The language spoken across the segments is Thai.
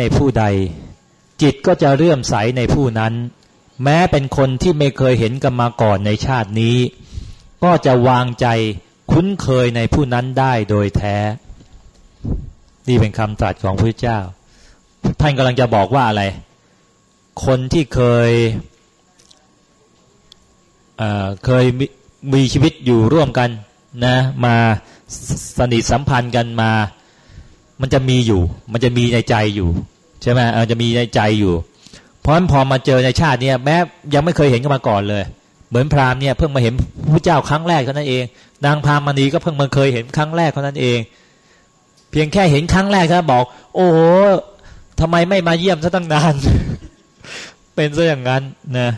ในผู้ใด จิตก็จะเลื่อมใสในผู้นั้น แม้เป็นคนที่ไม่เคยเห็นกันมาก่อนในชาตินี้ ก็จะวางใจคุ้นเคยในผู้นั้นได้โดยแท้ นี่เป็นคำตรัสของพระเจ้า ท่านกำลังจะบอกว่าอะไร คนที่เคยเเคยมีชีวิตอยู่ร่วมกันนะมาสนิทสัมพันธ์กันมา มันจะมีอยู่ มันจะมีในใจอยู่ ใช่ไหมเออจะมีในใจอยู่ เพราะฉะนั้นพอมาเจอในชาติเนี้ยแม้ยังไม่เคยเห็นกันมาก่อนเลย เหมือนพราหมณ์เนี่ยเพิ่งมาเห็นพระเจ้าครั้งแรกเท่านั้นเอง นางพราหมณีก็เพิ่งมาเคยเห็นครั้งแรกเท่านั้นเอง เพียงแค่เห็นครั้งแรกถ้าบอก โอ้โหทำไมไม่มาเยี่ยมซะตั้งนาน เป็นซะอย่างนั้นนะ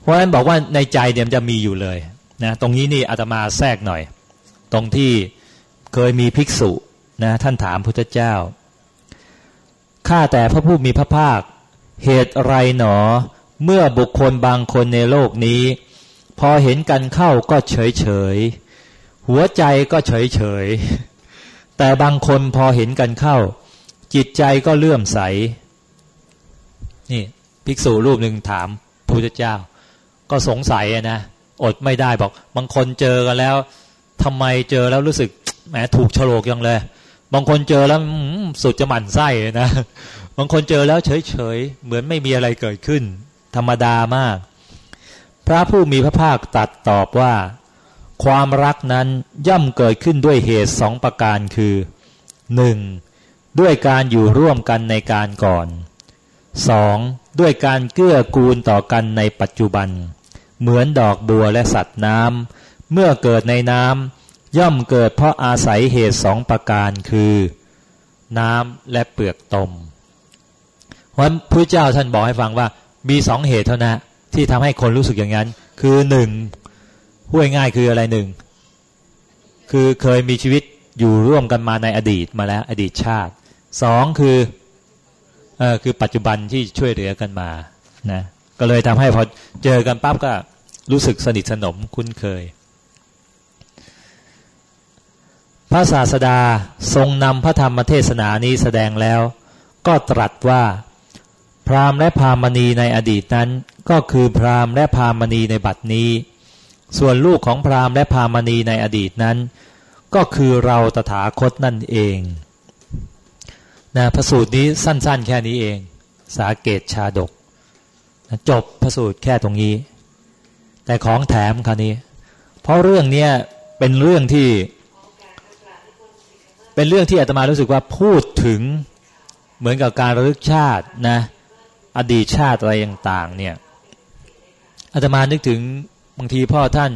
เพราะฉะนั้นบอกว่าในใจเดียมจะมีอยู่เลยนะตรงนี้นี่อาตมาแทรกหน่อย ตรงที่เคยมีภิกษุนะท่านถามพุทธเจ้า ข้าแต่พระผู้มีพระภาค เหตุไรหนอ เมื่อบุคคลบางคนในโลกนี้ พอเห็นกันเข้าก็เฉยเฉยหัวใจก็เฉยเฉยแต่บางคนพอเห็นกันเข้า จิตใจก็เลื่อมใส นี่ภิกษุรูปหนึ่งถามพุทธเจ้า ก็สงสัยนะอดไม่ได้บอก บางคนเจอกันแล้วทำไมเจอแล้วรู้สึกแหมถูกฉลกยังเลย บางคนเจอแล้วสุดจะหมั่นไส้นะ บางคนเจอแล้วเฉยๆ เหมือนไม่มีอะไรเกิดขึ้น ธรรมดามาก พระผู้มีพระภาคตัดตอบว่า ความรักนั้นย่อมเกิดขึ้นด้วยเหตุสองประการคือหนึ่งด้วยการอยู่ร่วมกันในการก่อนสองด้วยการเกื้อกูลต่อกันในปัจจุบัน เหมือนดอกบัวและสัตว์น้ำเมื่อเกิดในน้ำ ย่อมเกิดเพราะอาศัยเหตุสองประการคือ น้ำและเปลือกตมวันพระเจ้าท่านบอกให้ฟังว่า มีสองเหตุเท่านั้นที่ทำให้คนรู้สึกอย่างนั้น คือหนึ่งห้วยง่ายคืออะไรหนึ่งคือเคยมีชีวิตอยู่ร่วมกันมาในอดีตมาแล้วอดีตชาติสองคือเออคือปัจจุบันที่ช่วยเหลือกันมานะก็เลยทำให้พอเจอกันปั๊บก็รู้สึกสนิทสนมคุ้นเคย พระศาสดาทรงนำพระธรรมเทศนานี้แสดงแล้ว ก็ตรัสว่า พราหมณ์และพามณีในอดีตนั้น ก็คือพราหมณ์และพามณีในบัดนี้ ส่วนลูกของพราหมณ์และพามณีในอดีตนั้น ก็คือเราตถาคตนั่นเองนะพระสูตรนี้สั้น ๆ แค่นี้เอง สาเกตชาดกจบพระสูตรแค่ตรงนี้ แต่ของแถมคราวนี้ เพราะเรื่องเนี้ยเป็นเรื่องที่ เป็นเรื่องที่อาตมารู้สึกว่าพูดถึงเหมือนกับการระลึกชาตินะ อดีตชาติอะไรต่างๆ เนี่ยอาตมานึกถึงบางทีพ่อท่าน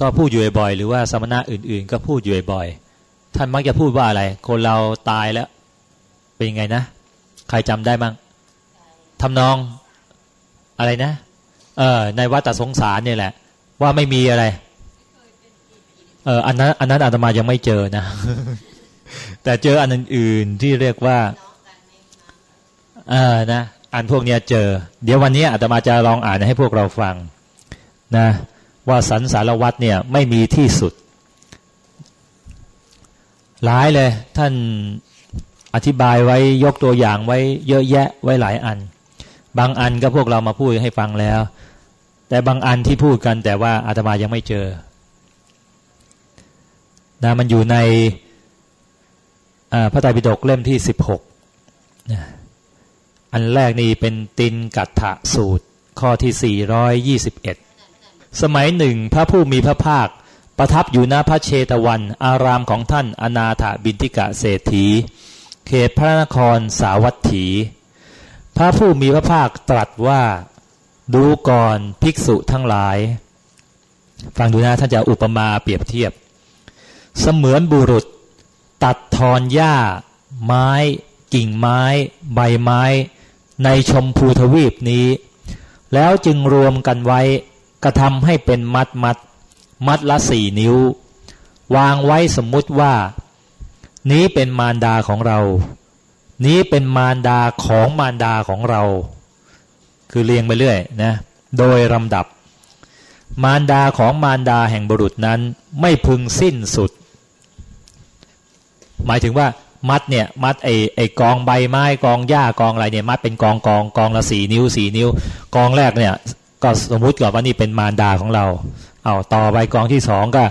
ก็พูดอยู่บ่อยหรือว่าสมณะอื่น ๆ ก็พูดอยู่บ่อยท่านมักจะพูดว่าอะไร คนเราตายแล้ว เป็นยังไงนะ ใครจำได้บ้างทำนองอะไรนะ เออในวัฏสงสารเนี่ยแหละ ว่าไม่มีอะไร เอออันนั้นอันนั้นอาตมายังไม่เจอนะ แต่เจออันอื่นๆที่เรียกว่า เออนะอันพวกเนี้ยเจอ เดี๋ยววันนี้อาตมาจะลองอ่านให้พวกเราฟัง นะ ว่าสันสารวัตเนี่ย ไม่มีที่สุด หลายเลย ท่านอธิบายไว้ยกตัวอย่างไว้เยอะแยะไว้หลายอัน บางอันก็พวกเรามาพูดให้ฟังแล้ว แต่บางอันที่พูดกันแต่ว่าอาตมายังไม่เจอ นะมันอยู่ในพระไตรปิฎกเล่มที่สิบหกอันแรกนี่เป็นตินกัตถะสูตร ข้อที่สี่ร้อยยี่สิบเอ็ดสมัยหนึ่งพระผู้มีพระภาค ประทับอยู่ณพระเชตวัน อารามของท่านอนาถบินทิกะเศรษฐี เขตพระนครสาวัตถี พระผู้มีพระภาคตรัสว่าดูก่อนภิกษุทั้งหลาย ฟังดูนะท่านจะอุปมาเปรียบเทียบ เสมือนบุรุษ ตัดทอนหญ้า ไม้ กิ่งไม้ ใบไม้ ในชมพูทวีปนี้ แล้วจึงรวมกันไว้กระทำให้เป็นมัดมัด มัดละสี่นิ้ว วางไว้สมมุติว่า นี้เป็นมารดาของเรา นี้เป็นมารดาของมารดาของเรา คือเรียงไปเรื่อยนะโดยลำดับมารดาของมารดาแห่งบุรุษนั้นไม่พึงสิ้นสุด หมายถึงว่ามัดเนี่ยมัดไอไอกองใบไม้กองหญ้ากองอะไรเนี่ยมัดเป็นกองกองกองละสี่นิ้วสี่นิ้ว กองแรกเนี่ย ก็สมมุติก่อนว่านี่เป็นมารดาของเรา เอาต่อไปกองที่สองก็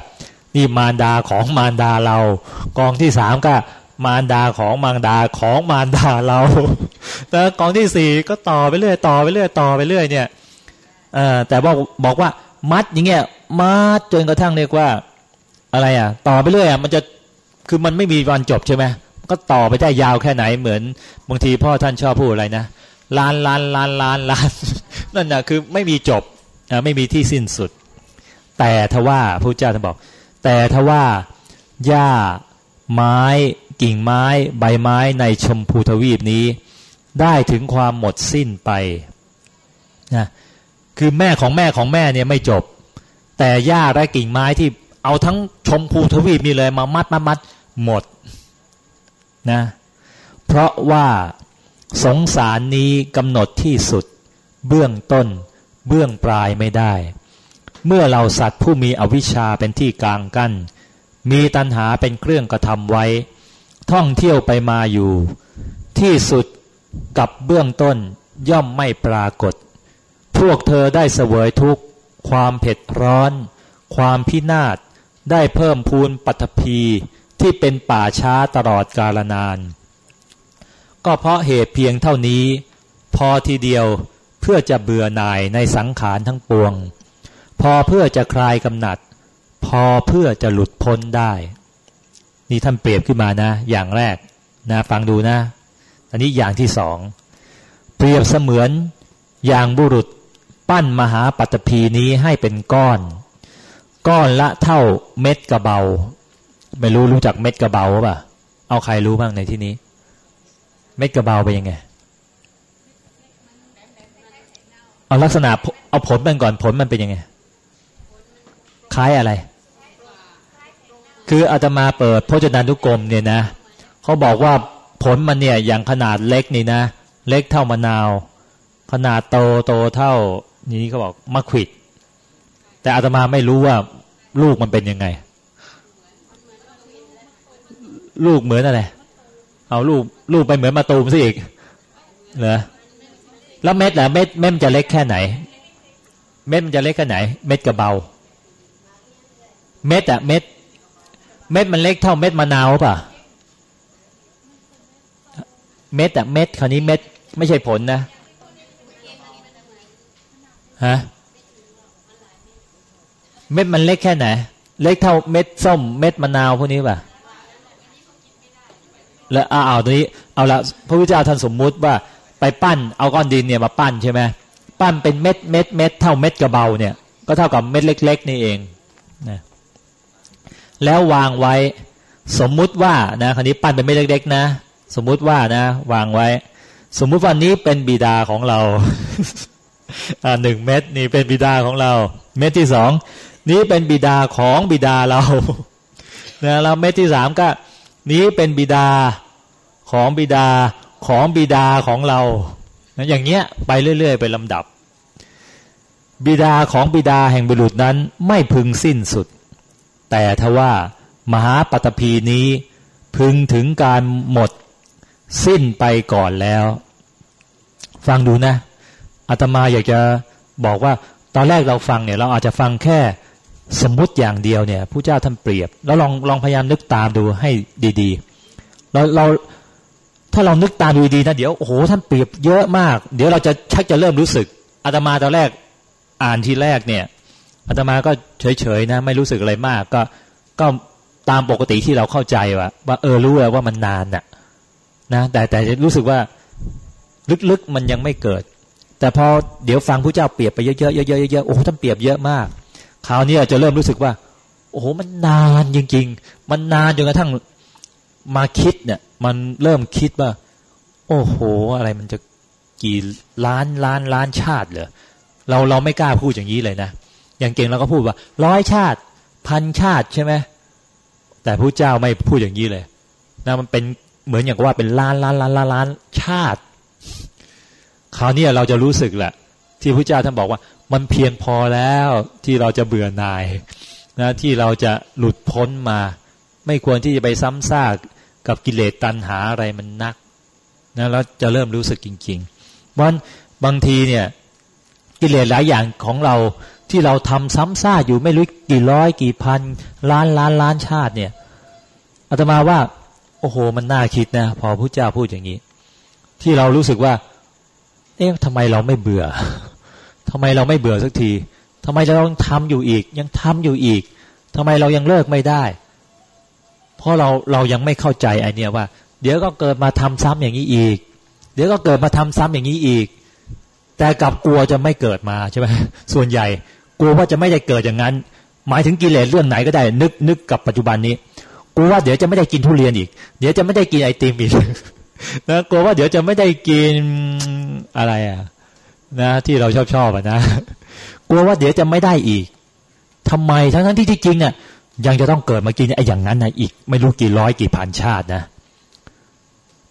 นี่มารดาของมารดาเรา กองที่สามก็มารดาของมารดาของมารดาเราแล้วกองที่สี่ก็ต่อไปเรื่อยต่อไปเรื่อยต่อไปเรื่อยเนี่ยเออแต่ว่าบอกว่ามัดอย่างเงี้ยมัดจนกระทั่งเรียกว่า อะไรอะ ต่อไปเรื่อยอะมันจะ คือมันไม่มีวันจบใช่ไหมก็ต่อไปได้ยาวแค่ไหนเหมือนบางทีพ่อท่านชอบพูดอะไรนะล้านล้านล้านล้านล้านนั่นนะคือไม่มีจบไม่มีที่สิ้นสุด แต่ทว่าพระเจ้าท่านบอก แต่ทว่าหญ้าไม้กิ่งไม้ใบไม้ในชมพูทวีปนี้ ได้ถึงความหมดสิ้นไปนะคือแม่ของแม่ของแม่เนี่ยไม่จบ แต่หญ้าและกิ่งไม้ที่เอาทั้งชมพูทวีปนี่เลยมามัดมัดมัด หมดนะเพราะว่าสงสารนี้กำหนดที่สุด เบื้องต้น เบื้องปลายไม่ได้ เมื่อเราสัตว์ผู้มีอวิชชาเป็นที่กลางกัน้น มีตัณหาเป็นเครื่องกระทำไว้ ท่องเที่ยวไปมาอยู่ ที่สุดกับเบื้องต้นย่อมไม่ปรากฏ พวกเธอได้เสวยทุกข์ ความเผ็ดร้อน ความพินาศได้เพิ่มพูนปัตภี ที่เป็นป่าช้าตลอดกาลนาน ก็เพราะเหตุเพียงเท่านี้ พอทีเดียวเพื่อจะเบื่อหน่ายในสังขารทั้งปวง พอเพื่อจะคลายกำหนัด พอเพื่อจะหลุดพ้นได้ นี่ท่านเปรียบขึ้นมานะ อย่างแรกนะฟังดูนะ อันนี้อย่างที่สอง เปรียบเสมือนอย่างบุรุษปั้นมหาปัตภีนี้ให้เป็นก้อน ก้อนละเท่าเม็ดกระเบา ไม่รู้รู้จักเม็ดกระเบาป่ะ เอาใครรู้บ้างในที่นี้ เม็ดกระเบาไปยังไง เอาลักษณะเอาผลมันก่อนผลมันเป็นยังไง คล้ายอะไร คืออาตมาเปิดพจนานุกรมเนี่ยนะเขาบอกว่าผลมันเนี่ยอย่างขนาดเล็กนี่นะ เล็กเท่ามะนาว ขนาดโตโตเท่า นี้เขาบอกมะขวิดแต่อาตมาไม่รู้ว่าลูกมันเป็นยังไง ลูกเหมือนอะไร เอาลูกลูกไปเหมือนมาตูมซะอีกเหรอแล้วเม็ดล่ะเม็ดเม็ดมันจะเล็กแค่ไหน เม็ดมันจะเล็กแค่ไหน เม็ดกระเบา เม็ดอะเม็ด เม็ดมันเล็กเท่าเม็ดมะนาวป่ะ เม็ดอะเม็ดคราวนี้เม็ดไม่ใช่ผลนะฮะเม็ดมันเล็กแค่ไหน เล็กเท่าเม็ดส้ม เม็ดมะนาวพวกนี้ป่ะ แล้วอ้าวตรงนี้เอาละพระพุทธเจ้าท่านสมมุติว่าไปปั้นเอาก้อนดินเนี่ยมาปั้นใช่ไหมปั้นเป็นเม็ดเม็ดเม็ดเท่าเม็ดกระเบาเนี่ย ก็เท่ากับเม็ดเล็ก ๆ นี่เองนะแล้ววางไว้สมมุติว่านะคราวนี้ปั้นเป็นเม็ดเล็ก ๆ นะ สมมุติว่านะ วางไว้ สมมุติว่านี้เป็นบิดาของเราอ่าหนึ่งเม็ดนี่เป็นบิดาของเรา เม็ดที่สองนี้เป็นบิดาของบิดาเรานะแล้วเม็ดที่สามก็ นี้เป็นบิดา ของบิดาของบิดาของเรานะอย่างเงี้ยไปเรื่อย ๆ ไปลำดับ บิดาของบิดาแห่งบุรุษนั้นไม่พึงสิ้นสุด แต่ทว่ามหาปตพีนี้พึงถึงการหมดสิ้นไปก่อนแล้ว ฟังดูนะอาตมาอยากจะบอกว่าตอนแรกเราฟังเนี่ยเราอาจจะฟังแค่สมมติอย่างเดียวเนี่ยผู้เจ้าท่านเปรียบ แล้วลองลองพยายามนึกตามดูให้ดีๆเราเรา ถ้าเรานึกตามดูดีนะเดี๋ยวโอ้โหท่านเปรียบเยอะมาก เดี๋ยวเราจะชักจะเริ่มรู้สึกอาตมาตอนแรกอ่านทีแรกเนี่ยอาตมาก็เฉยๆนะ ไม่รู้สึกอะไรมาก ก็ก็ตามปกติที่เราเข้าใจว่าว่าเออรู้แล้วว่ามันนานน่ะนะแต่แต่รู้สึกว่าลึกๆมันยังไม่เกิด แต่พอเดี๋ยวฟังผู้เจ้าเปรียบไปเยอะๆเยอะๆเยอะๆโอ้ท่านเปรียบเยอะมากคราวนี้จะเริ่มรู้สึกว่า โอ้โหมันนานจริง ๆ มันนานจนกระทั่ง มาคิดเนี่ย มันเริ่มคิดว่า โอ้โห อะไรมันจะกี่ล้านล้านล้านชาติเหรอเราเราไม่กล้าพูดอย่างนี้เลยนะอย่างเก่งเราก็พูดว่าร้อยชาติ พันชาติใช่ไหมแต่พระเจ้าไม่พูดอย่างนี้เลยนะมันเป็นเหมือนอย่างว่าเป็นล้านล้านล้านล้านล้านชาติ คราวนี้เราจะรู้สึกแหละ ที่พระเจ้าท่านบอกว่า มันเพียงพอแล้วที่เราจะเบื่อหน่ายนะที่เราจะหลุดพ้นมา ไม่ควรที่จะไปซ้ำซาก กับกิเลสตัณหาอะไรมันนักนะแล้วจะเริ่มรู้สึกจริงๆเพราะบางทีเนี่ยกิเลสหลายอย่างของเราที่เราทำซ้ำซากอยู่ไม่รู้กี่ร้อยกี่พัน ล้านล้านล้านชาติเนี่ยอาตมาว่า โอ้โห มันน่าคิดนะ พอพระเจ้าพูดอย่างนี้ ที่เรารู้สึกว่า เอ๊ะทำไมเราไม่เบื่อทำไมเราไม่เบื่อสักทีทำไมเราต้องทำอยู่อีก ยังทำอยู่อีกทำไมเรายังเลิกไม่ได้ ราะเราเรายังไม่เข้าใจไอเนี้ยว่า เดี๋ยวก็เกิดมาทำซ้ำอย่างนี้อีก เดี๋ยวก็เกิดมาทำซ้ำอย่างนี้อีก แต่กลับกลัวจะไม่เกิดมาใช่ไหมส่วนใหญ่กลัวว่าจะไม่ได้เกิดอย่างนั้น หมายถึงกิเลสเรื่องไหนก็ได้ นึกนึกกับปัจจุบันนี้กลัวว่าเดี๋ยวจะไม่ได้กินทุเรียนอีก เดี๋ยวจะไม่ได้กินไอติมอีกนะกลัวว่าเดี๋ยวจะไม่ได้กินอะไรอะ นะที่เราชอบชอบอะนะกลัวว่าเดี๋ยวจะไม่ได้อีกทำไมทั้งทั้งที่ที่จริงเนี่ ยังจะต้องเกิดมากินไอ้อย่างนั้นนะอีก ไม่รู้กี่ร้อยกี่พันชาตินะ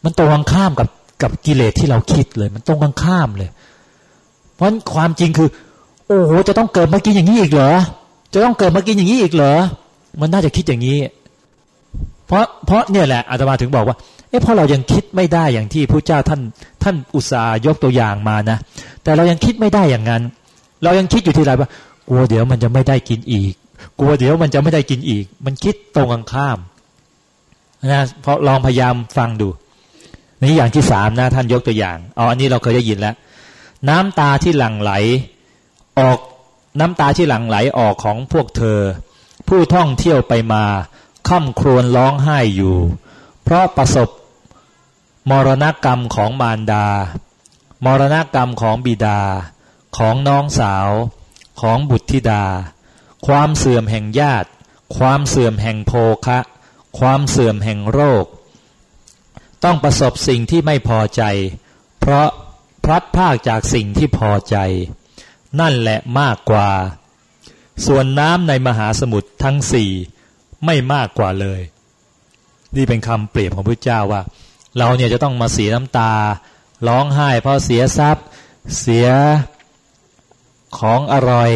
มันตรงกันข้ามกับกับกิเลสที่เราคิดเลย มันตรงกันข้ามเลย เพราะความจริงคือ โอ้โหจะต้องเกิดมากินอย่างนี้อีกเหรอ จะต้องเกิดมากินอย่างนี้อีกเหรอ มันน่าจะคิดอย่างนี้ เพราะเพราะเนี่ยแหละอาตมาถึงบอกว่าเอ๊ะเพราะเรายังคิดไม่ได้อย่างที่พระเจ้าท่านท่านอุตส่าห์ยกตัวอย่างมานะแต่เรายังคิดไม่ได้อย่างนั้น เรายังคิดอยู่ที่ไรว่ากลัวเดี๋ยวมันจะไม่ได้กินอีก กลัวเดี๋ยวมันจะไม่ได้กินอีก มันคิดตรงกันข้ามนะเพราะลองพยายามฟังดูนี่อย่างที่สามนะท่านยกตัวอย่างเอาอันนี้เราเคยได้ยินแล้ว น้ำตาที่หลั่งไหล ออกน้ำตาที่หลั่งไหลออกของพวกเธอ ผู้ท่องเที่ยวไปมาค่ำครวญร้องไห้อยู่ เพราะประสบมรณกรรมของมารดา มรณกรรมของบิดา ของน้องสาว ของบุตรธิดา ความเสื่อมแห่งญาติ ความเสื่อมแห่งโภคะ ความเสื่อมแห่งโรค ต้องประสบสิ่งที่ไม่พอใจ เพราะพลัดพากจากสิ่งที่พอใจ นั่นแหละมากกว่า ส่วนน้ำในมหาสมุทรทั้งสี่ไม่มากกว่าเลย นี่เป็นคำเปรียบของพระเจ้าว่า เราเนี่ยจะต้องมาเสียน้ำตา ร้องไห้เพราะเสียทรัพย์ เสียของอร่อย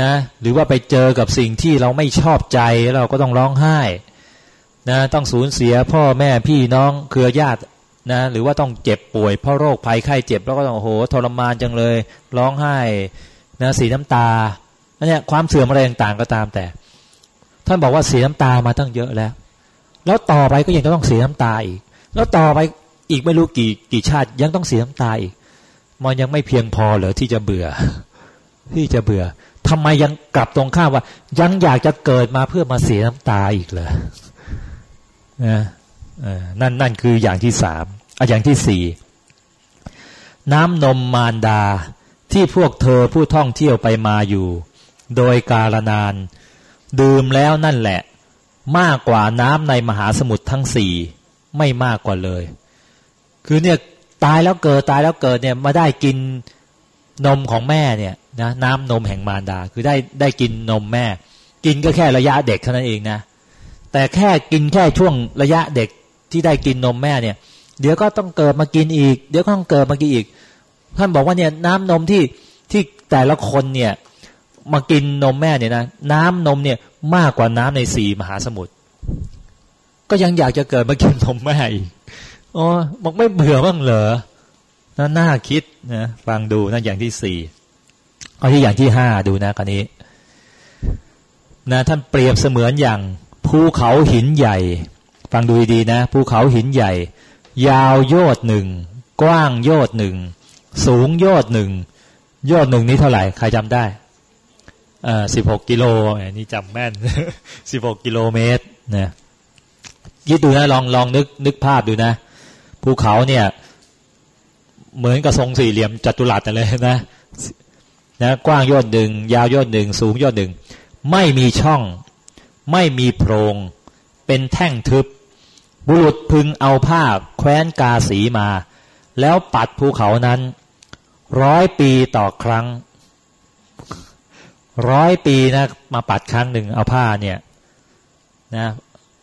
นะหรือว่าไปเจอกับสิ่งที่เราไม่ชอบใจเราก็ต้องร้องไห้นะต้องสูญเสียพ่อแม่พี่น้องเครือญาตินะหรือว่าต้องเจ็บป่วยเพราะโรคภัยไข้เจ็บแล้วก็ต้องโหทรมานจังเลย ร้องไห้นะสีน้ำตาอันนี้ความเสื่อมอะไรต่างๆก็ตามแต่ ท่านบอกว่าเสียน้ำตามาตั้งเยอะแล้ว แล้วต่อไปก็ยังจะต้องเสียน้ำตาอีก แล้วต่อไปอีกไม่รู้กี่กี่ชาติยังต้องเสียน้ำตาอีก มันยังไม่เพียงพอเหรอที่จะเบื่อ ที่จะเบื่อ ทำไมยังกลับตรงข้ามว่า ยังอยากจะเกิดมาเพื่อมาเสียน้ำตาอีกเหรอนะนั่นนั่นคืออย่างที่สามอะอย่างที่สี่น้ำนมมารดาที่พวกเธอผู้ท่องเที่ยวไปมาอยู่ โดยกาลนาน ดื่มแล้วนั่นแหละ มากกว่าน้ำในมหาสมุทรทั้งสี่ไม่มากกว่าเลย คือเนี่ยตายแล้วเกิดตายแล้วเกิดเนี่ยมาได้กิน นมของแม่เนี่ยนะน้ำนมแห่งมารดา คือได้ได้กินนมแม่ กินก็แค่ระยะเด็กเท่านั้นเองนะ แต่แค่กินแค่ช่วงระยะเด็กที่ได้กินนมแม่เนี่ย เดี๋ยวก็ต้องเกิดมากินอีก เดี๋ยวก็ต้องเกิดมากินอีก ท่านบอกว่าเนี่ยน้ำนมที่ที่แต่ละคนเนี่ยมากินนมแม่เนี่ยนะน้ำนมเนี่ยมากกว่าน้ำในสี่มหาสมุทรก็ยังอยากจะเกิดมากินนมแม่อีกอ๋อมันไม่เบื่อบ้างเหรอ น่าน่าคิดนะฟังดูนะอย่างที่สี่เอาที่อย่างที่ห้าดูนะคันนี้นะท่านเปรียบเสมือนอย่างภูเขาหินใหญ่ ฟังดูดีนะภูเขาหินใหญ่ ยาวโยดหนึ่งกว้างโยดหนึ่งสูงโยดหนึ่งโยดหนึ่งนี้เท่าไหร่ใครจำได้อ่าสิบหกกิโลอนี่จำแม่นสิบหกกิโลเมตรนะยิดดูนะลองลองนึกนึกภาพดูนะภูเขาเนี่ย เหมือนกับทรงสี่เหลี่ยมจัตุรัสเลยนะนะกว้างยอดหนึ่งยาวยอดหนึ่งสูงยอดหนึ่งไม่มีช่อง ไม่มีโพรง เป็นแท่งทึบ บุรุษพึงเอาผ้าแคว้นกาสีมา แล้วปัดภูเขานั้น ร้อยปีต่อครั้ง ร้อยปีนะมาปัดครั้งหนึ่งเอาผ้าเนี่ยนะ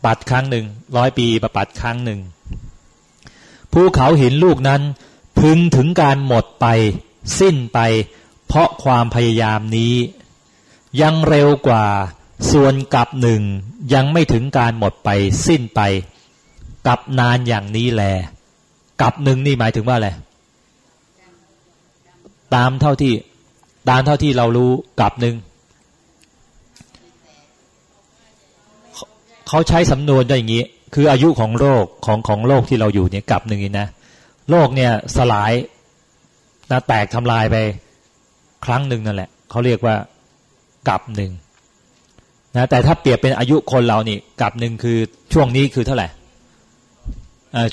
ปัดครั้งหนึ่งร้อยปีประปัดครั้งหนึ่งภูเขาหินลูกนั้น พึงถึงการหมดไป สิ้นไป เพราะความพยายามนี้ ยังเร็วกว่า ส่วนกับหนึ่ง ยังไม่ถึงการหมดไป สิ้นไป กับนานอย่างนี้แล กับหนึ่งนี่หมายถึงว่าอะไรตามเท่าที่ตามเท่าที่เรารู้กับหนึ่งเขาใช้สำนวนอย่างนี้ คืออายุของโรคของของโลกที่เราอยู่เนี่ยกับหนึ่งนี่นะ โลกเนี่ยสลายนะแตกทำลายไปครั้งหนึ่งนั่นแหละเขาเรียกว่ากับหนึ่งนะแต่ถ้าเปรียบเป็นอายุคนเรานี่กับหนึ่งคือช่วงนี้คือเท่าไหร่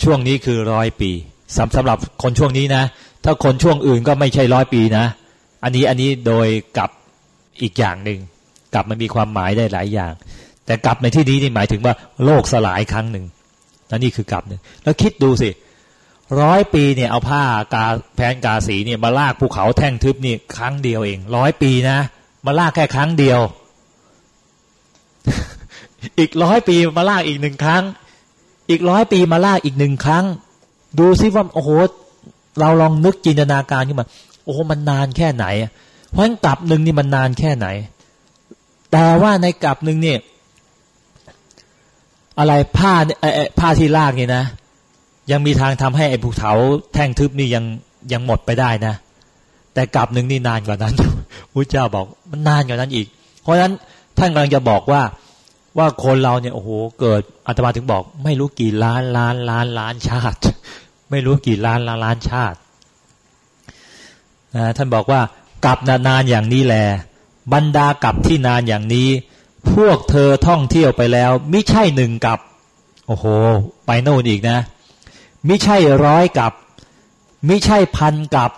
ช่วงนี้คือร้อยปีสำสำหรับคนช่วงนี้นะ ถ้าคนช่วงอื่นก็ไม่ใช่ร้อยปีนะ อันนี้อันนี้โดยกับอีกอย่างหนึ่งกับมันมีความหมายได้หลายอย่าง แต่กับในที่นี้นี่หมายถึงว่าโลกสลายครั้งหนึ่งนั่นนี่คือกับหนึ่งแล้วคิดดูสิ ร้อยปีเนี่ยเอาผ้ากาแผนกาสีเนี่ยมาลากภูเขาแท่งทึบนี่ครั้งเดียวเองร้อยปีนะมาลากแค่ครั้งเดียว อีกร้อยปีมาลากอีกหนึ่งครั้ง อีกร้อยปีมาลากอีกหนึ่งครั้ง ดูซิว่าโอ้โหเราลองนึกจินตนาการขึ้นมาโอ้โหมันนานแค่ไหน เพราะงั้นกลับหนึ่งนี่มันนานแค่ไหน แต่ว่าในกลับหนึ่งเนี่ยอะไรผ้าเนี่ยผ้าที่ลากเนี่ยนะ ยังมีทางทำให้ไอ้ภูเขาแท่งทึบนี่ยังยังหมดไปได้นะ แต่กลับหนึ่งนี่นานกว่านั้นพระเจ้าบอกมันนานกว่านั้นอีก เพราะฉะนั้นท่านกำลังจะบอกว่าว่าคนเราเนี่ยโอ้โหเกิดอาตมาถึงบอก ไม่รู้กี่ล้านล้านล้านล้านชาติ ไม่รู้กี่ล้านล้านล้านชาตินะท่านบอกว่ากลับนานอย่างนี้แหละบรรดากลับที่นานอย่างนี้ พวกเธอท่องเที่ยวไปแล้ว ไม่ใช่หนึ่งกับ โอ้โห ไปโน่นอีกนะ มิใช่ร้อยกับ มิใช่พันกับ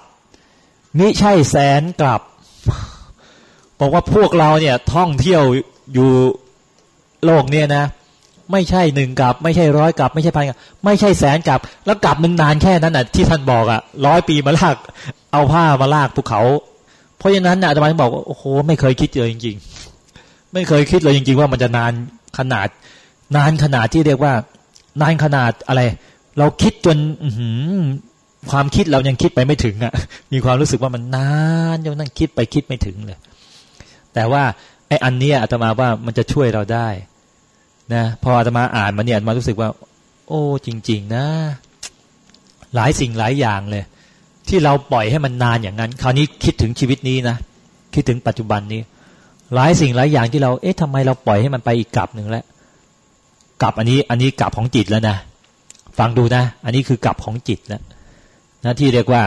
มิใช่แสนกับบอกว่าพวกเราเนี่ยท่องเที่ยวอยู่โลกเนี่ยนะ ไม่ใช่หนึ่งกับ ไม่ใช่ร้อยกับ ไม่ใช่พันกับ ไม่ใช่แสนกับ แล้วกับหนึ่งนานแค่นั้นอะที่ท่านบอกอะร้อยปีมาลาก เอาผ้ามาลากภูเขา เพราะฉะนั้นน่ะอาจารย์บอกว่าโอ้โหไม่เคยคิดเลยจริง ๆ ไม่เคยคิดเลยจริง ๆ ว่ามันจะนานขนาด นานขนาดที่เรียกว่า นานขนาดอะไร เราคิดจนความคิดเรายังคิดไปไม่ถึงอะ่ะ มีความรู้สึกว่ามันนานจนนั่งคิดไปคิดไม่ถึงเลย แต่ว่าไอ้อันนี้อาตมาว่ามันจะช่วยเราได้นะพออาตมาอ่านมาเนี่ยอาตมารู้สึกว่า โอ้ จริง ๆ นะ หลายสิ่งหลายอย่างเลย ที่เราปล่อยให้มันนานอย่างนั้น คราวนี้คิดถึงชีวิตนี้นะคิดถึงปัจจุบันนี้ หลายสิ่งหลายอย่างที่เราเอ๊ะทำไมเราปล่อยให้มันไปอีกกลับหนึ่งแล้วกลับอันนี้ อันนี้กลับของจิตแล้วนะ ฟังดูนะ อันนี้คือกลับของจิตแล้วนะที่เรียกว่า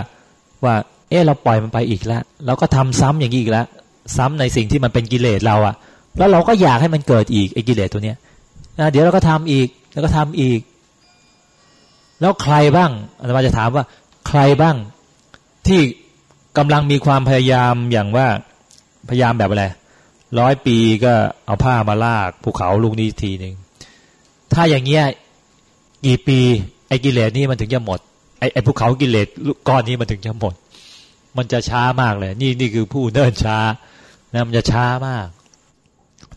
ว่า เออเราปล่อยมันไปอีกแล้วเราก็ทำซ้ำอย่างนี้อีกแล้วซ้ำในสิ่งที่มันเป็นกิเลสเราอะแล้วเราก็อยากให้มันเกิดอีกไอ้กิเลสตัวเนี้ยนะเดี๋ยวเราก็ทำอีก แล้วก็ทำอีก แล้วใครบ้างอาจารย์จะถามว่า ใครบ้างที่กำลังมีความพยายามอย่างว่าพยายามแบบอะไรร้อยปีก็เอาผ้ามาลากภูเขาลูกนี้ทีหนึ่งถ้าอย่างเงี้ย กี่ปี ไอ้กิเลสนี่มันถึงจะหมด ไอ้ไอ้ภูเขากิเลสก้อนนี้มันถึงจะหมด มันจะช้ามากเลย นี่นี่คือผู้เนิ่นช้านะมันจะช้ามาก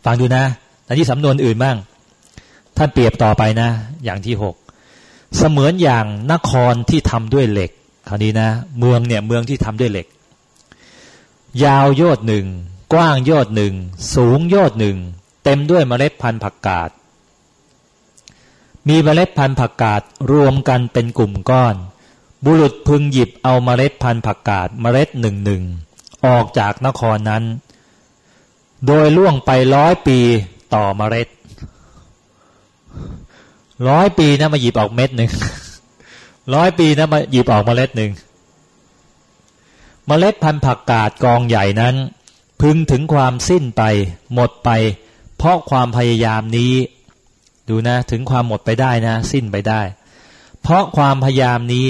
ฟังดูนะแต่ที่สำนวนอื่นบ้าง ท่านเปรียบต่อไปนะ อย่างที่หกเสมือนอย่างนครที่ทำด้วยเหล็ก คราวนี้นะ เมืองเนี่ยเมืองที่ทำด้วยเหล็ก ยาวโยดหนึ่งกว้างโยดหนึ่งสูงโยดหนึ่งเต็มด้วยเมล็ดพันธุ์ผักกาด มีเมล็ดพันธุ์ผักกาดรวมกันเป็นกลุ่มก้อน บุรุษพึงหยิบเอาเมล็ดพันธุ์ผักกาดเมล็ดหนึ่งหนึ่งออกจากนครนั้น โดยล่วงไปร้อยปีต่อเมล็ดร้อยปีนะมาหยิบออกเม็ดหนึ่งร้อยปีนะมาหยิบออกเมล็ดหนึ่งเมล็ดพันธุ์ผักกาดกองใหญ่นั้น พึงถึงความสิ้นไป หมดไป เพราะความพยายามนี้ ดูนะถึงความหมดไปได้นะ สิ้นไปได้ เพราะความพยายามนี้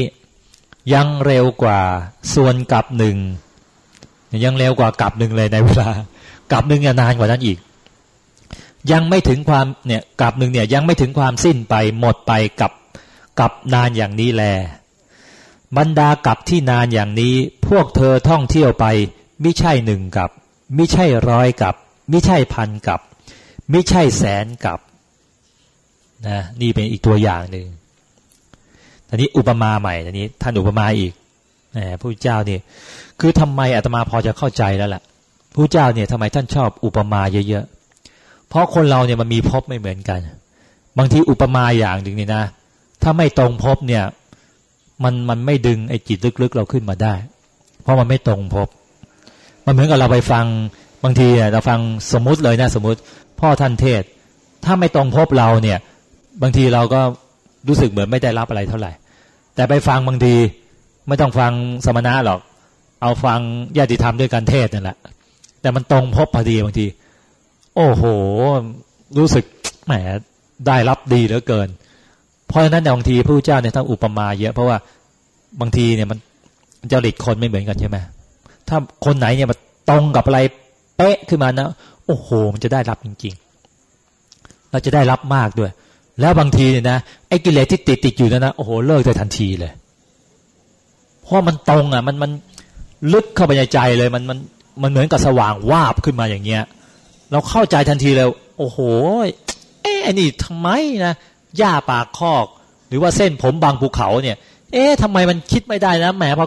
ยังเร็วกว่าส่วนกับหนึ่งยังเร็วกว่ากับหนึ่งเลยในเวลากับหนึ่งนานกว่านั้นอีก ยังไม่ถึงความเนี่ยกับหนึ่งเนี่ยยังไม่ถึงความสิ้นไปหมดไปกับกับนานอย่างนี้แล บรรดากับที่นานอย่างนี้ พวกเธอท่องเที่ยวไปไม่ใช่หนึ่งกับไม่ใช่ร้อยกับไม่ใช่พันกับไม่ใช่แสนกับ นะนี่เป็นอีกตัวอย่างหนึ่งทีนี้อุปมาใหม่ทีนี้ท่านอุปมาอีกแหมพระเจ้าเนี่ยคือทำไมอาตมาพอจะเข้าใจแล้วล่ะพระเจ้าเนี่ยทำไมท่านชอบอุปมาเยอะๆ เพราะคนเราเนี่ยมันมีพบไม่เหมือนกัน บางทีอุปมาอย่างหนึ่งนี่นะ ถ้าไม่ตรงพบเนี่ย มันมันไม่ดึงไอ้จิตลึกๆ เราขึ้นมาได้ เพราะมันไม่ตรงพบ มันเหมือนกับเราไปฟังบางทีเราฟังสมมุติเลยนะสมมติ พ่อท่านเทศ ถ้าไม่ตรงพบเราเนี่ย บางทีเราก็รู้สึกเหมือนไม่ได้รับอะไรเท่าไหร่ แต่ไปฟังบางทีไม่ต้องฟังสมณะหรอก เอาฟังญาติธรรมด้วยการเทศนั่นแหละ แต่มันตรงพบพอดีบางที โอ้โห รู้สึกแหมได้รับดีเหลือเกิน เพราะฉะนั้นบางทีพระเจ้าเนี่ยต้องอุปมาเยอะเพราะว่าบางทีเนี่ยมันจริตคนไม่เหมือนกันใช่ไหมถ้าคนไหนเนี่ยมันตรงกับอะไรเป๊ะขึ้นมานะ โอ้โห มันจะได้รับจริง ๆ เราจะได้รับมากด้วย แล้วบางทีเนี่ยนะไอ้กิเลสที่ติดติดอยู่นะนะโอ้โหเลิกได้ทันทีเลย เพราะมันตรงอะ มันมันลึกเข้าไปในใจเลยมันมันมันเหมือนกับสว่างวาบขึ้นมาอย่างเงี้ย เราเข้าใจทันทีเลย โอ้โหเอ๊ะนี่ทำไมนะหญ้าปากคอก หรือว่าเส้นผมบางภูเขาเนี่ย เอ๊ะทำไมมันคิดไม่ได้นะแหมพอ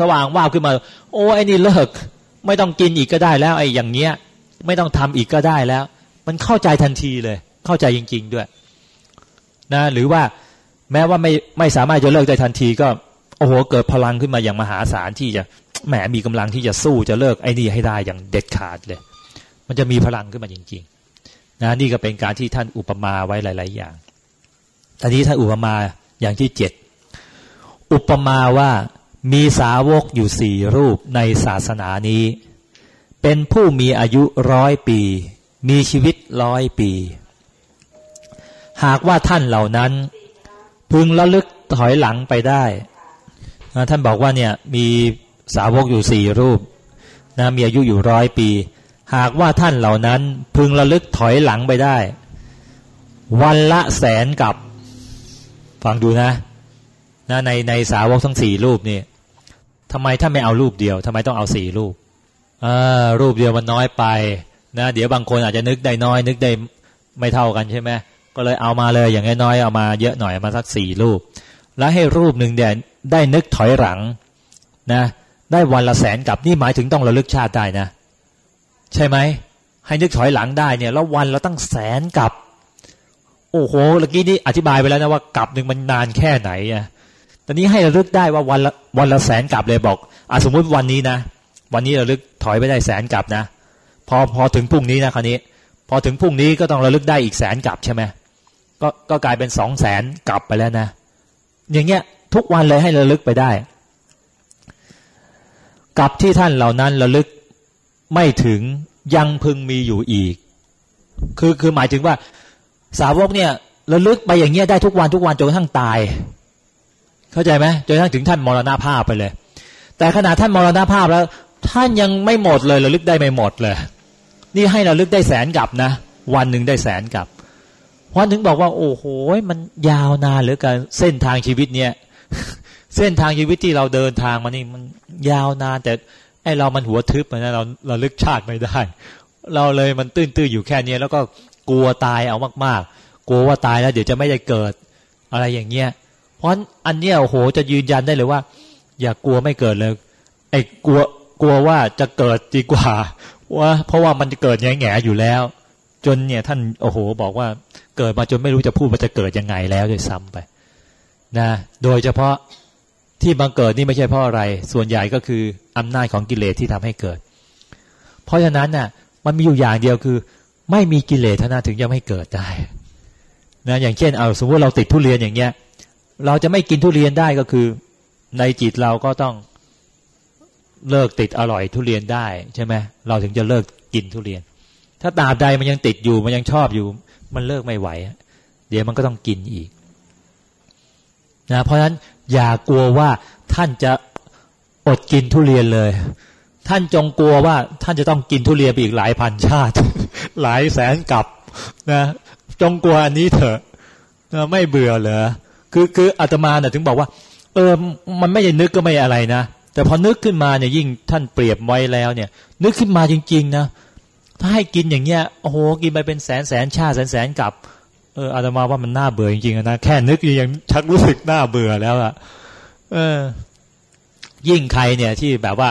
สว่างวาบขึ้นมา โอ้ไอ้นี่เลิก ไม่ต้องกินอีกก็ได้แล้วไอ้อย่างเงี้ย ไม่ต้องทำอีกก็ได้แล้ว มันเข้าใจทันทีเลย เข้าใจจริง ๆ ด้วย นะหรือว่าแม้ว่าไม่ไม่สามารถจะเลิกได้ทันทีก็โอ้โหเกิดพลังขึ้นมาอย่างมหาศาลที่จะแหมมีกำลังที่จะสู้จะเลิกไอ้นี่ให้ได้อย่างเด็ดขาดเลย มันจะมีพลังขึ้นมาจริง ๆ นะนี่ก็เป็นการที่ท่านอุปมาไว้หลาย ๆ อย่างตอนนี้ท่านอุปมาอย่างที่เจ็ดอุปมาว่ามีสาวกอยู่สี่รูปในศาสนานี้ เป็นผู้มีอายุร้อยปี มีชีวิตร้อยปี หากว่าท่านเหล่านั้น พึงระลึกถอยหลังไปได้ท่านบอกว่าเนี่ยมีสาวกอยู่สี่รูปนะมีอายุอยู่ร้อยปี หากว่าท่านเหล่านั้น พึงระลึกถอยหลังไปได้ วันละแสนกับ ฟังดูนะนะในในสาวกทั้งสี่รูปนี่ทำไมท่าไม่เอารูปเดียวทำไมต้องเอาสี่รูปรูปเดียวมันน้อยไปนะเดี๋ยวบางคนอาจจะนึกได้น้อย นึกได้ไม่เท่ากันใช่ไหม ก็เลยเอามาเลยอย่างน้อยเอามาเยอะหน่อยมาสักสี่รูป แล้วให้รูปหนึ่งเดี๋ยได้นึกถอยหลังนะได้วันละแสนกับนี่หมายถึงต้องระลึกชาติได้นะ ใช่ไหมให้นึกถอยหลังได้เนี่ยแล้ววันเราตั้งแสนกับ โอ้โหเมื่อกี้นี้อธิบายไปแล้วนะว่ากับหนึ่งมันนานแค่ไหนอะตอนนี้ให้ระลึกได้ว่าวันละวันละแสนกับเลยบอกอสมมุติวันนี้นะวันนี้ระลึกถอยไปได้แสนกับนะ พอพอถึงพรุ่งนี้นะคราวนี้ พอถึงพรุ่งนี้ก็ต้องระลึกได้อีกแสนกับใช่ไหม ก็ก็กลายเป็นสองแสนกลับไปแล้วนะ อย่างเงี้ยทุกวันเลยให้ระลึกไปได้ กับที่ท่านเหล่านั้นระลึกไม่ถึงยังพึงมีอยู่อีก คือคือหมายถึงว่า สาวกเนี่ยระลึกไปอย่างเงี้ยได้ทุกวันทุกวันจนกระทั่งตาย เข้าใจไหมจนกระทั่งถึงท่านมรณาภาพไปเลย แต่ขณะท่านมรณาภาพแล้ว ท่านยังไม่หมดเลยระลึกได้ไม่หมดเลย นี่ให้เราลึกได้แสนกับนะ วันหนึ่งได้แสนกับ เพราะถึงบอกว่า โอ้โหมันยาวนานเหลือเกินเส้นทางชีวิตเนี่ย เส้นทางชีวิตที่เราเดินทางมานี่มันยาวนานแต่ไอเรามันหัวทึบนะเราเราลึกชาติไม่ได้ เราเลยมันตื้นตื้ออยู่แค่นี้แล้วก็กลัวตายเอามากๆ กลัวว่าตายแล้วเดี๋ยวจะไม่ได้เกิดอะไรอย่างเงี้ย เพราะอันเนี้ยโอ้โหจะยืนยันได้เลยว่า อย่ากลัวไม่เกิดเลยไอ้กลัวกลัวว่าจะเกิดดีกว่าว่าเพราะว่ามันจะเกิดแง่แง่อยู่แล้ว จนเนี่ยท่านโอ้โหบอกว่า เกิดมาจนไม่รู้จะพูดว่าจะเกิดยังไงแล้วด้วยซ้ำไปนะโดยเฉพาะที่บังเกิดนี่ไม่ใช่เพราะอะไร ส่วนใหญ่ก็คืออำนาจของกิเลสที่ทำให้เกิด เพราะฉะนั้นน่ะมันมีอยู่อย่างเดียวคือ ไม่มีกิเลสเท่านั้นถึงจะไม่เกิดได้นะอย่างเช่นเอาสมมติเราติดทุเรียนอย่างเงี้ย เราจะไม่กินทุเรียนได้ก็คือ ในจิตเราก็ต้องเลิกติดอร่อยทุเรียนได้ใช่ไหมเราถึงจะเลิกกินทุเรียน ถ้าตาบใดมันยังติดอยู่มันยังชอบอยู่ มันเลิกไม่ไหว เดี๋ยวมันก็ต้องกินอีกนะเพราะฉะนั้นอย่ากลัวว่าท่านจะอดกินทุเรียนเลย ท่านจงกลัวว่าท่านจะต้องกินทุเรียนไปอีกหลายพันชาติ หลายแสนกับนะจงกลัวอันนี้เถอะไม่เบื่อเหรอคือคืออาตมาเนี่ยถึงบอกว่า เออมันไม่ใช่นึกก็ไม่อะไรนะแต่พอนึกขึ้นมาเนี่ยยิ่งท่านเปรียบไว้แล้วเนี่ย นึกขึ้นมาจริง ๆ นะ ถ้าให้กินอย่างเงี้ยโอ้โหกินไปเป็นแสนแสนชาแสนแสนกับเอออาตมาว่ามันน่าเบื่อจริงๆนะแค่นึกยังชักรู้สึกน่าเบื่อแล้วอะเออ ยิ่งใครเนี่ยที่แบบว่า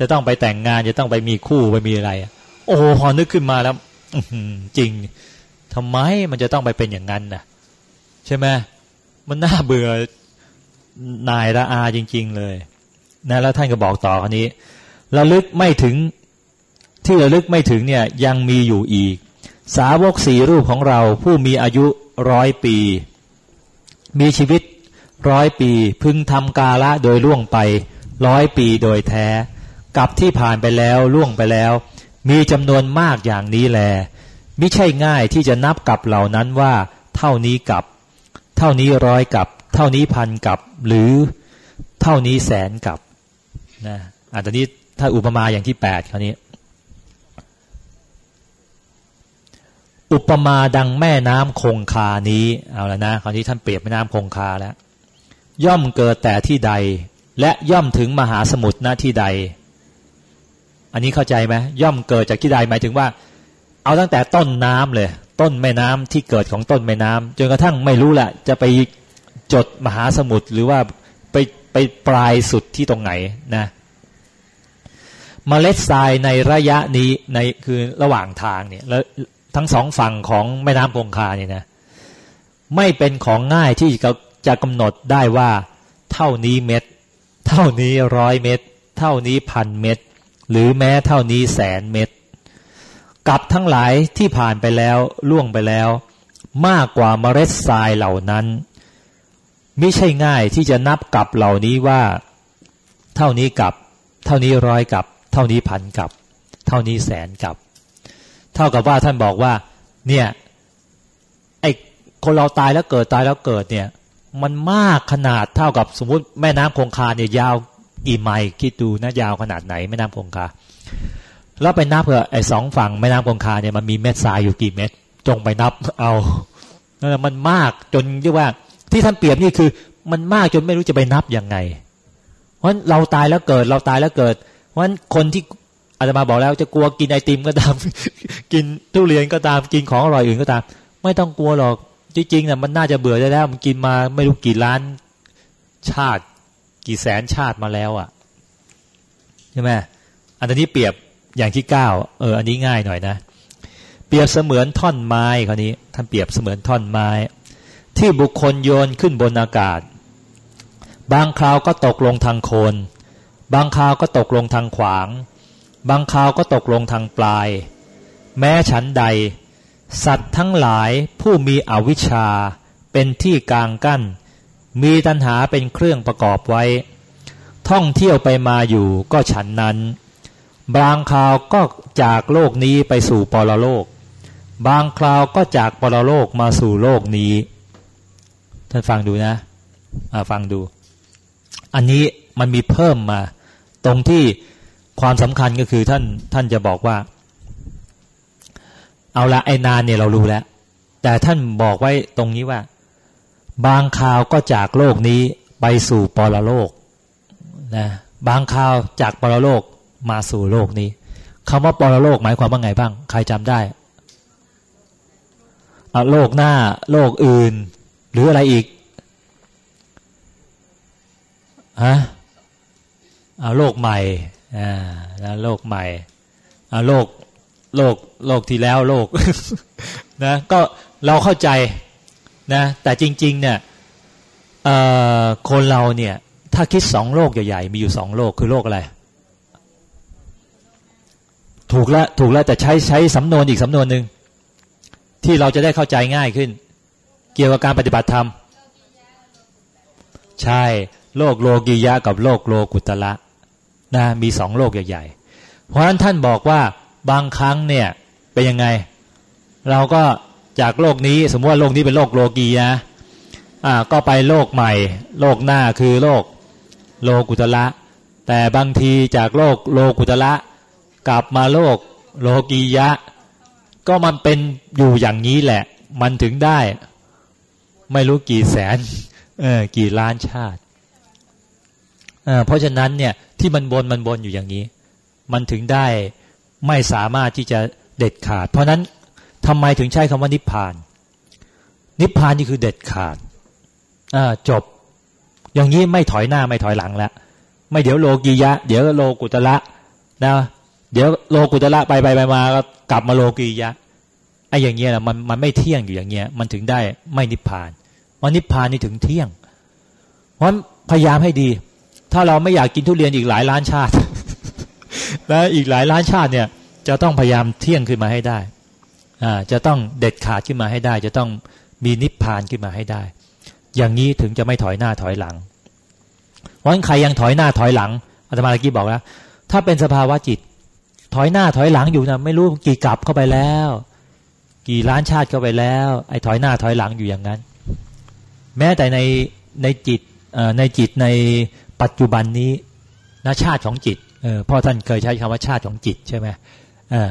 จะต้องไปแต่งงานจะต้องไปมีคู่ไปมีอะไรโอ้โหพอนึกขึ้นมาแล้วจริงทำไมมันจะต้องไปเป็นอย่างนั้นนะใช่ไหมมันน่าเบื่อนายละอาจริง ๆ เลยนะแล้วท่านก็บอกต่อคนนี้ระลึกไม่ถึง ที่ระลึกไม่ถึงเนี่ยยังมีอยู่อีก สาวกสี่รูปของเราผู้มีอายุร้อยปี มีชีวิตร้อยปี พึงทำกาละโดยล่วงไปร้อยปีโดยแท้กับที่ผ่านไปแล้วล่วงไปแล้ว มีจำนวนมากอย่างนี้แลไม่ใช่ง่ายที่จะนับกับเหล่านั้นว่า เท่านี้กับ เท่านี้ร้อยกับ เท่านี้พันกับ หรือเท่านี้แสนกับนะอันนี้ถ้าอุปมาอย่างที่แปดคราวนี้ อุปมาดังแม่น้ำคงคานี้เอาแล้วนะคราวนี้ท่านเปรียบแม่น้ำคงคาแล้ว ย่อมเกิดแต่ที่ใด และย่อมถึงมหาสมุทรณที่ใด อันนี้เข้าใจไหมย่อมเกิดจากที่ใดหมายถึงว่า เอาตั้งแต่ต้นน้ำเลย ต้นแม่น้ำที่เกิดของต้นแม่น้ำจนกระทั่งไม่รู้แหละจะไปจดมหาสมุทรหรือว่าไปไปปลายสุดที่ตรงไหนนะมเมล็ดทรายในระยะนี้ในคือระหว่างทางเนี่ยแล้ว ทั้งสองฝั่งของแม่น้ำคงคาเนี่ยนะไม่เป็นของง่ายที่จะกำหนดได้ว่า เท่านี้เม็ด เท่านี้ร้อยเม็ด เท่านี้พันเม็ด หรือแม้เท่านี้แสนเม็ดกับทั้งหลายที่ผ่านไปแล้วล่วงไปแล้ว มากกว่าเมล็ดทรายเหล่านั้นไม่ใช่ง่ายที่จะนับกับเหล่านี้ว่า เท่านี้กับ เท่านี้ร้อยกับ เท่านี้พันกับ เท่านี้แสนกับ เท่ากับว่าท่านบอกว่า เนี่ยไอคนเราตายแล้วเกิดตายแล้วเกิดเนี่ย มันมากขนาดเท่ากับสมมติแม่น้ำคงคาเนี่ยยาวกี่ไมล์คิดดูนะยาวขนาดไหนแม่น้ำคงคาแล้วไปนับเผื่อไอ้สองฝั่งแม่น้ำคงคาเนี่ยมันมีเม็ดทรายอยู่กี่เม็ดจงไปนับเอามันมากจนเรียกว่า ที่ท่านเปรียบนี่คือ มันมากจนไม่รู้จะไปนับยังไง เพราะเราตายแล้วเกิดเราตายแล้วเกิด เพราะฉะนั้นคนที่ อาตมาบอกแล้วจะกลัวกินไอติมก็ตาม กินทุเรียนก็ตามกินของอร่อยอื่นก็ตาม ไม่ต้องกลัวหรอกจริงๆนะมันน่าจะเบื่อได้แล้วมันกินมาไม่รู้กี่ล้านชาติ กี่แสนชาติมาแล้วอะใช่ไหมอันนี้เปรียบอย่างที่เก้าเอออันนี้ง่ายหน่อยนะ เปรียบเสมือนท่อนไม้คราวนี้ท่านเปรียบเสมือนท่อนไม้ ที่บุคคลโยนขึ้นบนอากาศ บางคราวก็ตกลงทางโคน บางคราวก็ตกลงทางขวาง บางคราวก็ตกลงทางปลาย แม้ฉันใด สัตว์ทั้งหลายผู้มีอวิชชา เป็นที่กลางกั้น มีตัณหาเป็นเครื่องประกอบไว้ ท่องเที่ยวไปมาอยู่ก็ฉันนั้น บางคราวก็จากโลกนี้ไปสู่ปรโลก บางคราวก็จากปรโลกมาสู่โลกนี้ ท่านฟังดูนะฟังดู อันนี้มันมีเพิ่มมา ตรงที่ ความสำคัญก็คือท่านท่านจะบอกว่า เอาละไอ้นานเนี่ยเรารู้แล้ว แต่ท่านบอกไว้ตรงนี้ว่า บางข่าวก็จากโลกนี้ไปสู่ปรโลกนะบางข่าวจากปรโลกมาสู่โลกนี้คำว่าปรโลกหมายความว่าไงบ้าง ใครจำได้โลกหน้าโลกอื่น หรืออะไรอีกฮะเอาโลกใหม่ อ่านะโลกใหม่เอาโลกโลกโลกที่แล้วโลกนะก็เราเข้าใจนะแต่จริง ๆ เนี่ยคนเราเนี่ย ถ้าคิดสองโลกใหญ่ๆมีอยู่สองโลกคือโลกอะไร ถูกแล้วถูกแล้วแต่ใช้ใช้สำนวนอีกสำนวนหนึ่งที่เราจะได้เข้าใจง่ายขึ้น เกี่ยวกับการปฏิบัติธรรม ใช่ โลกโลกียะกับโลกโลกุตละ นะมีสองโลกใหญ่ๆ เพราะฉะนั้นท่านบอกว่าบางครั้งเนี่ยเป็นยังไง เราก็จากโลกนี้สมมติว่าโลกนี้เป็นโลกโลกียะอ่าก็ไปโลกใหม่ โลกหน้าคือโลกโลกุตละแต่บางทีจากโลกโลกุตละกลับมาโลกโลกียะ ก็มันเป็นอยู่อย่างนี้แหละ มันถึงได้ ไม่รู้กี่แสนเออกี่ล้านชาติ เพราะฉะนั้นเนี่ยที่มันบนมันบนอยู่อย่างนี้ มันถึงได้ไม่สามารถที่จะเด็ดขาด เพราะนั้นทำไมถึงใช้คำว่านิพพาน นิพพานนี่คือเด็ดขาดจบ อย่างนี้ไม่ถอยหน้าไม่ถอยหลังแล้วไม่เดี๋ยวโลกียะ เดี๋ยวโลกุตละนะเดี๋ยวโลกุตละไปไปไปมาก็กลับมาโลกียะไอ้อย่างเงี้ยนะมันมันไม่เที่ยงอยู่อย่างเงี้ย มันถึงได้ไม่นิพพานว่านิพพานนี่ถึงเที่ยง เพราะพยายามให้ดี ถ้าเราไม่อยากกินทุเรียนอีกหลายล้านชาติ แล้วอีกหลายล้านชาติเนี่ย จะต้องพยายามเที่ยงขึ้นมาให้ได้อ่าจะต้องเด็ดขาดขึ้นมาให้ได้ จะต้องมีนิพพานขึ้นมาให้ได้ อย่างนี้ถึงจะไม่ถอยหน้าถอยหลังวันใครยังถอยหน้าถอยหลังอาตมาเมื่อกี้บอกแล้วถ้าเป็นสภาวะจิต ถอยหน้าถอยหลังอยู่นะไม่รู้กี่กลับเข้าไปแล้ว กี่ล้านชาติเข้าไปแล้ว ไอ้ถอยหน้าถอยหลังอยู่อย่างนั้น แม้แต่ในในจิตในจิตใน ปัจจุบันนี้นะชาติของจิตเออพ่อท่านเคยใช้คำว่าชาติของจิตใช่ไหมเออ